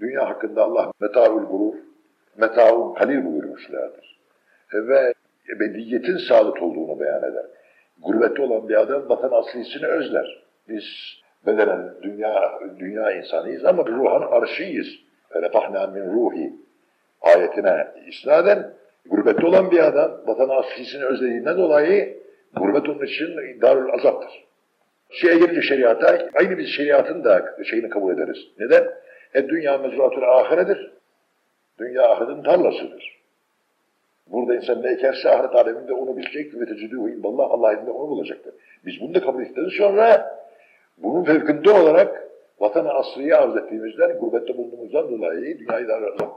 Dünya hakkında Allah metaul gurur, metaun halil buyurmuşlardır. Ve ebediyetin saadet olduğunu beyan eder. Gurbette olan bir adam vatan aslisini özler. Biz bedenen dünya dünya insanıyız ama ruhan arşıyız. Felepahna min ruhi ayetine isnaden gurbette olan bir adam vatan aslisini özlediğinden dolayı gurbet onun için darül azaptır. Şeye gelince şeriata, aynı biz şeriatın da şeyini kabul ederiz. Neden? E dünya mezratul ahiredir. Dünya ahiretin tarlasıdır. Burada insan ne ekerse ahiret aleminde onu bilecek ve tecidühü indallah Allah elinde onu bulacaktır. Biz bunu da kabul ettikten sonra bunun fevkinde olarak vatan-ı asliye arz ettiğimizden, gurbette bulunduğumuzdan dolayı dünyayı da.